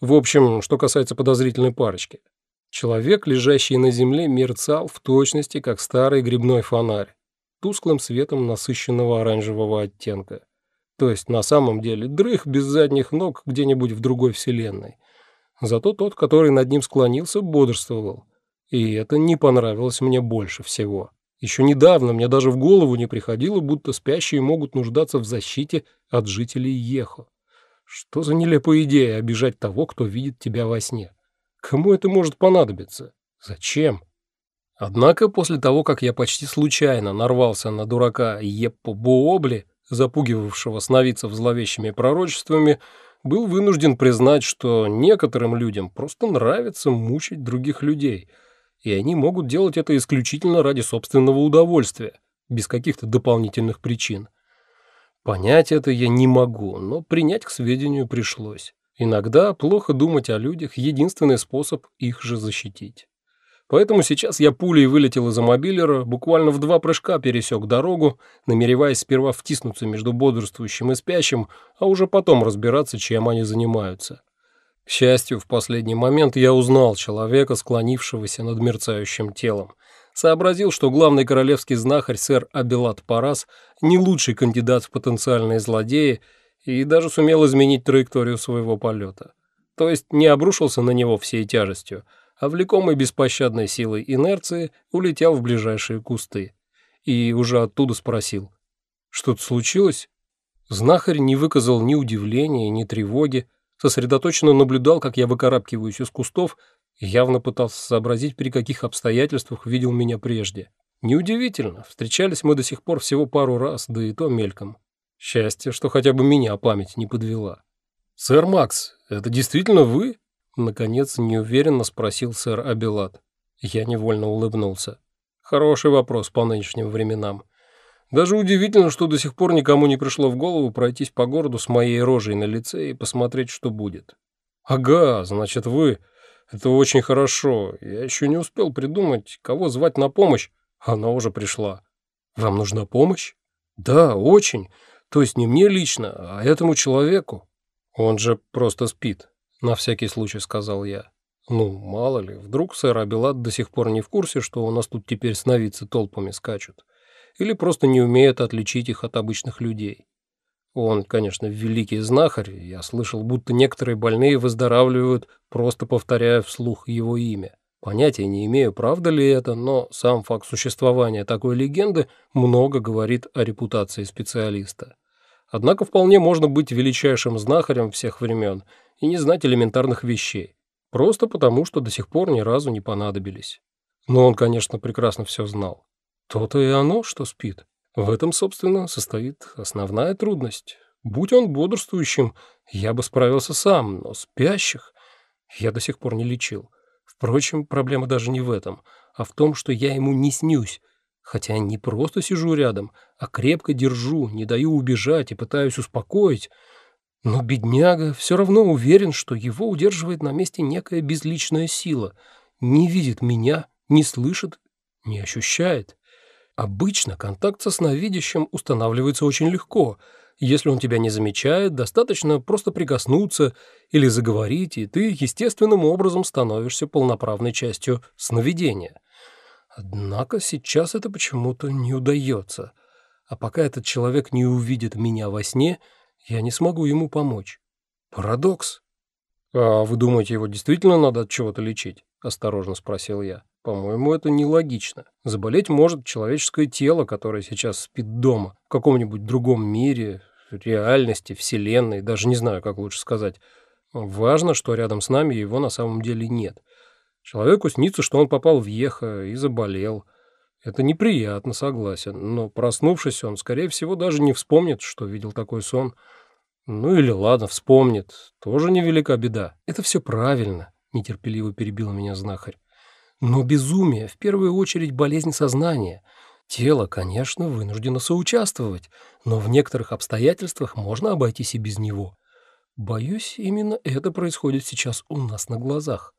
В общем, что касается подозрительной парочки. Человек, лежащий на земле, мерцал в точности, как старый грибной фонарь, тусклым светом насыщенного оранжевого оттенка. То есть на самом деле дрых без задних ног где-нибудь в другой вселенной. Зато тот, который над ним склонился, бодрствовал. И это не понравилось мне больше всего. Еще недавно мне даже в голову не приходило, будто спящие могут нуждаться в защите от жителей Ехо. Что за нелепая идея обижать того, кто видит тебя во сне? Кому это может понадобиться? Зачем? Однако после того, как я почти случайно нарвался на дурака Еппо Буобли, запугивавшего сновидцев зловещими пророчествами, был вынужден признать, что некоторым людям просто нравится мучить других людей, и они могут делать это исключительно ради собственного удовольствия, без каких-то дополнительных причин. Понять это я не могу, но принять к сведению пришлось. Иногда плохо думать о людях – единственный способ их же защитить. Поэтому сейчас я пулей вылетел из мобилера, буквально в два прыжка пересек дорогу, намереваясь сперва втиснуться между бодрствующим и спящим, а уже потом разбираться, чем они занимаются. К счастью, в последний момент я узнал человека, склонившегося над мерцающим телом. Сообразил, что главный королевский знахарь сэр Абелат Парас не лучший кандидат в потенциальные злодеи и даже сумел изменить траекторию своего полета. То есть не обрушился на него всей тяжестью, а влекомый беспощадной силой инерции улетел в ближайшие кусты. И уже оттуда спросил. «Что-то случилось?» Знахарь не выказал ни удивления, ни тревоги, сосредоточенно наблюдал, как я выкарабкиваюсь из кустов, явно пытался сообразить, при каких обстоятельствах видел меня прежде. Неудивительно, встречались мы до сих пор всего пару раз, да и то мельком. Счастье, что хотя бы меня память не подвела. «Сэр Макс, это действительно вы?» Наконец, неуверенно спросил сэр Абелат. Я невольно улыбнулся. Хороший вопрос по нынешним временам. Даже удивительно, что до сих пор никому не пришло в голову пройтись по городу с моей рожей на лице и посмотреть, что будет. «Ага, значит, вы. Это очень хорошо. Я еще не успел придумать, кого звать на помощь. Она уже пришла. Вам нужна помощь? Да, очень. То есть не мне лично, а этому человеку. Он же просто спит. На всякий случай сказал я. Ну, мало ли, вдруг сэр Абелат до сих пор не в курсе, что у нас тут теперь сновидцы толпами скачут. Или просто не умеет отличить их от обычных людей. Он, конечно, великий знахарь, я слышал, будто некоторые больные выздоравливают, просто повторяя вслух его имя. Понятия не имею, правда ли это, но сам факт существования такой легенды много говорит о репутации специалиста. Однако вполне можно быть величайшим знахарем всех времен и не знать элементарных вещей, просто потому, что до сих пор ни разу не понадобились. Но он, конечно, прекрасно все знал. То-то и оно, что спит. В этом, собственно, состоит основная трудность. Будь он бодрствующим, я бы справился сам, но спящих я до сих пор не лечил. Впрочем, проблема даже не в этом, а в том, что я ему не снюсь, хотя не просто сижу рядом, а крепко держу, не даю убежать и пытаюсь успокоить, но бедняга все равно уверен, что его удерживает на месте некая безличная сила, не видит меня, не слышит, не ощущает. Обычно контакт со сновидящим устанавливается очень легко. Если он тебя не замечает, достаточно просто прикоснуться или заговорить, и ты естественным образом становишься полноправной частью сновидения. Однако сейчас это почему-то не удается. А пока этот человек не увидит меня во сне – я не смогу ему помочь. Парадокс. А вы думаете, его действительно надо от чего-то лечить? Осторожно спросил я. По-моему, это нелогично. Заболеть может человеческое тело, которое сейчас спит дома, в каком-нибудь другом мире, реальности, вселенной, даже не знаю, как лучше сказать. Важно, что рядом с нами его на самом деле нет. Человеку снится, что он попал в Ехо и заболел. Это неприятно, согласен, но проснувшись, он, скорее всего, даже не вспомнит, что видел такой сон. Ну или ладно, вспомнит, тоже невелика беда. Это все правильно, нетерпеливо перебил меня знахарь. Но безумие, в первую очередь, болезнь сознания. Тело, конечно, вынуждено соучаствовать, но в некоторых обстоятельствах можно обойтись и без него. Боюсь, именно это происходит сейчас у нас на глазах.